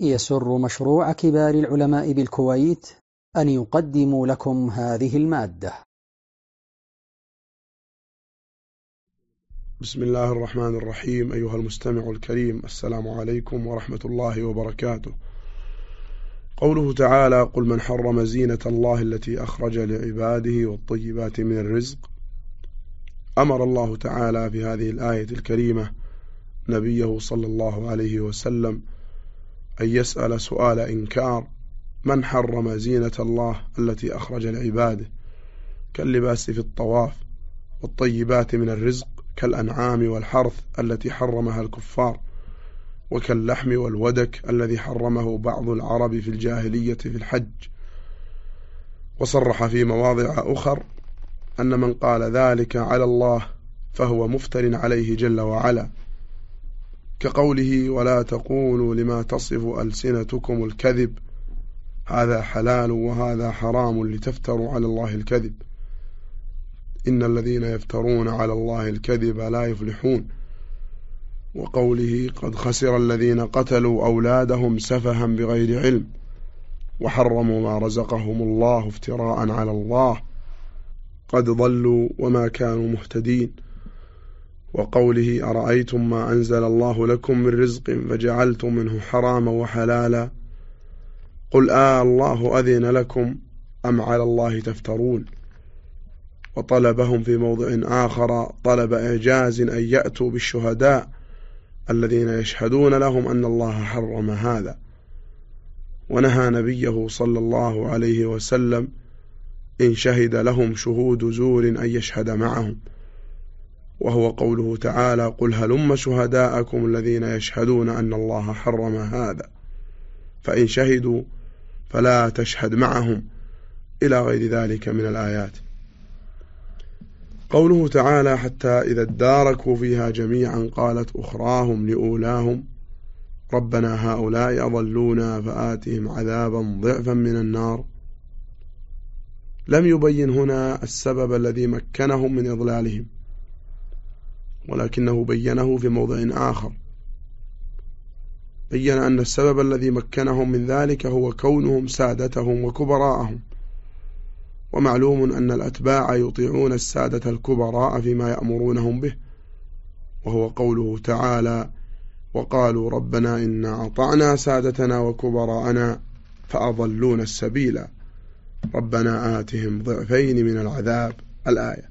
يسر مشروع كبار العلماء بالكويت أن يقدم لكم هذه المادة. بسم الله الرحمن الرحيم أيها المستمع الكريم السلام عليكم ورحمة الله وبركاته. قوله تعالى قل من حرم زينة الله التي أخرج لعباده والطيبات من الرزق أمر الله تعالى في هذه الآية الكريمة نبيه صلى الله عليه وسلم أن يسأل سؤال إنكار من حرم زينة الله التي أخرج لعباده؟ كاللباس في الطواف والطيبات من الرزق كالأنعام والحرث التي حرمها الكفار وكاللحم والودك الذي حرمه بعض العرب في الجاهلية في الحج. وصرح في مواضع أخر أن من قال ذلك على الله فهو مفتر عليه جل وعلا. كقوله ولا تقولوا لما تصف ألسنتكم الكذب. هذا حلال وهذا حرام لتفتروا على الله الكذب. إن الذين يفترون على الله الكذب لا يفلحون. وقوله قد خسر الذين قتلوا أولادهم سفها بغير علم. وحرموا ما رزقهم الله افتراء على الله. قد ضلوا وما كانوا مهتدين. وقوله أرأيتم ما أنزل الله لكم من رزق فجعلتم منه حراما وحلالا قل آه الله أذن لكم أم على الله تفترون وطلبهم في موضع آخر طلب إعجاز أن يأتوا بالشهداء الذين يشهدون لهم أن الله حرم هذا ونهى نبيه صلى الله عليه وسلم إن شهد لهم شهود زور أن يشهد معهم وهو قوله تعالى قل هلم شهداءكم الذين يشهدون أن الله حرم هذا. فإن شهدوا فلا تشهد معهم إلى غير ذلك من الآيات. قوله تعالى حتى إذا اداركوا فيها جميعا قالت أخراهم لأولاهم ربنا هؤلاء أضلونا فآتهم عذابا ضعفا من النار. لم يبين هنا السبب الذي مكنهم من إضلالهم. ولكنه بينه في موضع آخر. بين أن السبب الذي مكنهم من ذلك هو كونهم سادتهم وكبراءهم. ومعلوم أن الأتباع يطيعون السادة الكبراء فيما يأمرونهم به وهو قوله تعالى وقالوا ربنا إنا أطعنا سادتنا وكبراءنا فأضلون السبيل ربنا آتهم ضعفين من العذاب. الآية.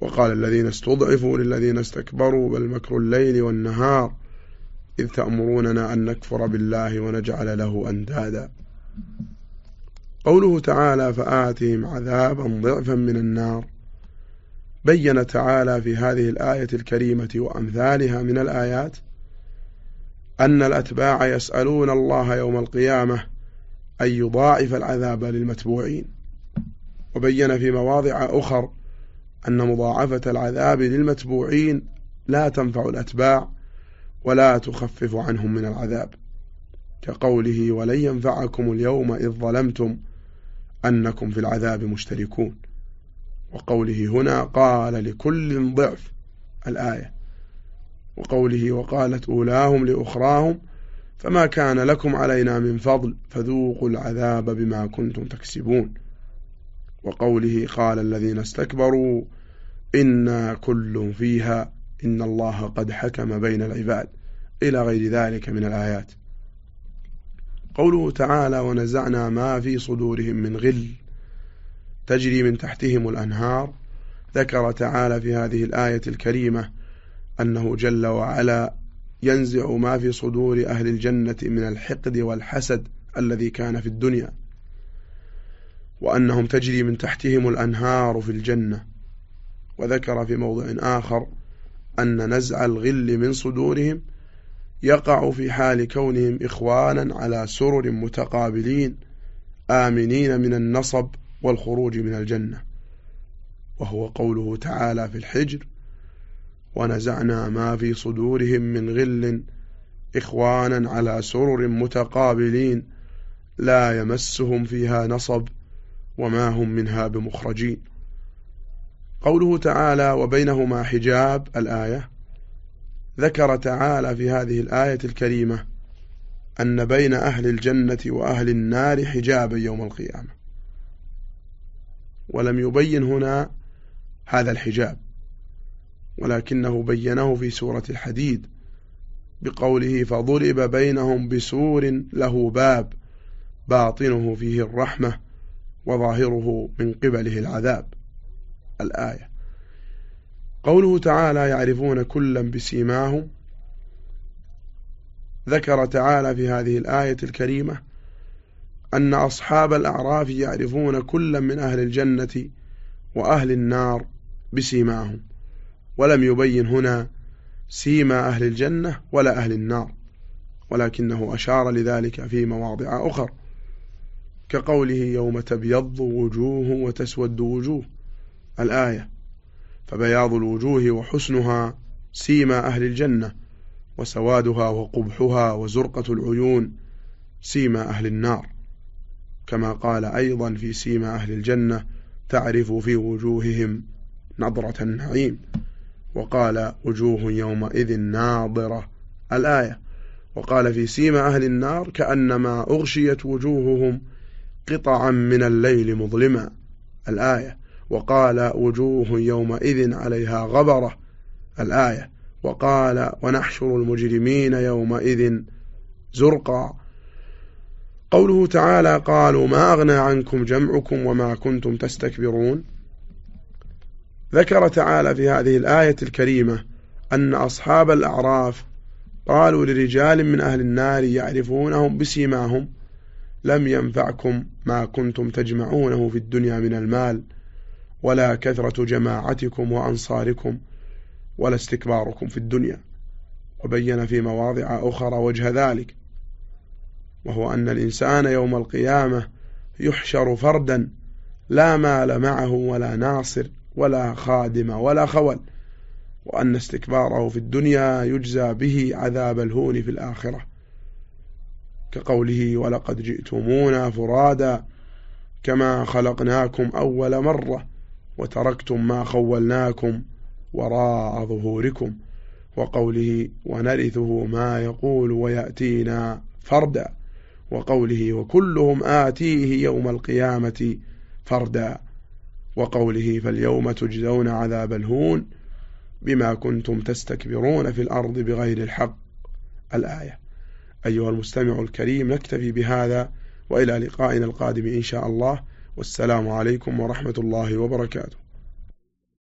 وقال الذين استضعفوا للذين استكبروا بل مكر الليل والنهار إذ تأمروننا أن نكفر بالله ونجعل له أندادا. قوله تعالى فآتهم عذابا ضعفا من النار. بين تعالى في هذه الآية الكريمة وأمثالها من الآيات أن الأتباع يسألون الله يوم القيامة أن يضاعف العذاب للمتبوعين. وبين في مواضع أخر أن مضاعفة العذاب للمتبوعين لا تنفع الأتباع ولا تخفف عنهم من العذاب. كقوله ولن ينفعكم اليوم إذ ظلمتم أنكم في العذاب مشتركون وقوله هنا قال لكل ضعف الآية. وقوله وقالت أولاهم لأخراهم فما كان لكم علينا من فضل فذوقوا العذاب بما كنتم تكسبون وقوله قال الذين استكبروا إنا كل فيها إن الله قد حكم بين العباد إلى غير ذلك من الآيات. قوله تعالى ونزعنا ما في صدورهم من غل تجري من تحتهم الأنهار. ذكر تعالى في هذه الآية الكريمة أنه جل وعلا ينزع ما في صدور أهل الجنة من الحقد والحسد الذي كان في الدنيا. وأنهم تجري من تحتهم الأنهار في الجنة. وذكر في موضع آخر أن نزع الغل من صدورهم يقع في حال كونهم إخوانا على سرر متقابلين آمنين من النصب والخروج من الجنة. وهو قوله تعالى في الحجر ونزعنا ما في صدورهم من غل إخوانا على سرر متقابلين لا يمسهم فيها نصب وما هم منها بمخرجين. قوله تعالى وبينهما حجاب الآية. ذكر تعالى في هذه الآية الكريمة أن بين أهل الجنة وأهل النار حجابا يوم القيامة. ولم يبين هنا هذا الحجاب ولكنه بينه في سورة الحديد بقوله فضرب بينهم بسور له باب باطنه فيه الرحمة. وظاهره من قبله العذاب. الآية. قوله تعالى يعرفون كلا بسيماهم. ذكر تعالى في هذه الآية الكريمة أن أصحاب الأعراف يعرفون كلا من أهل الجنة وأهل النار بسيماهم. ولم يبين هنا سيما أهل الجنة ولا أهل النار. ولكنه أشار لذلك في مواضع أخر. كقوله يوم تبيض وجوه وتسود وجوه الآية فبياض الوجوه وحسنها سيما أهل الجنة وسوادها وقبحها وزرقة العيون سيما أهل النار. كما قال أيضا في سيما أهل الجنة تعرف في وجوههم نظرة النعيم. وقال وجوه يومئذ ناظرة الآية. وقال في سيما أهل النار كأنما أغشيت وجوههم قطعا من الليل مظلما. الآية وقال وجوه يومئذ عليها غبرة. الآية وقال ونحشر المجرمين يومئذ زرقا. قوله تعالى قالوا ما أغنى عنكم جمعكم وما كنتم تستكبرون. ذكر تعالى في هذه الآية الكريمة أن أصحاب الأعراف قالوا لرجال من أهل النار يعرفونهم بسيماهم لم ينفعكم ما كنتم تجمعونه في الدنيا من المال ولا كثرة جماعتكم وأنصاركم ولا استكباركم في الدنيا. وبين في مواضع أخرى وجه ذلك وهو أن الإنسان يوم القيامة يحشر فردا لا مال معه ولا ناصر ولا خادم ولا خول وأن استكباره في الدنيا يجزى به عذاب الهون في الآخرة. كقوله ولقد جئتمونا فرادا كما خلقناكم أول مرة وتركتم ما خولناكم وراء ظهوركم وقوله ونرثه ما يقول ويأتينا فردا وقوله وكلهم آتيه يوم القيامة فردا وقوله فاليوم تجزون عذاب الهون بما كنتم تستكبرون في الأرض بغير الحق. الآية. أيها المستمع الكريم نكتفي بهذا وإلى لقائنا القادم إن شاء الله. والسلام عليكم ورحمة الله وبركاته.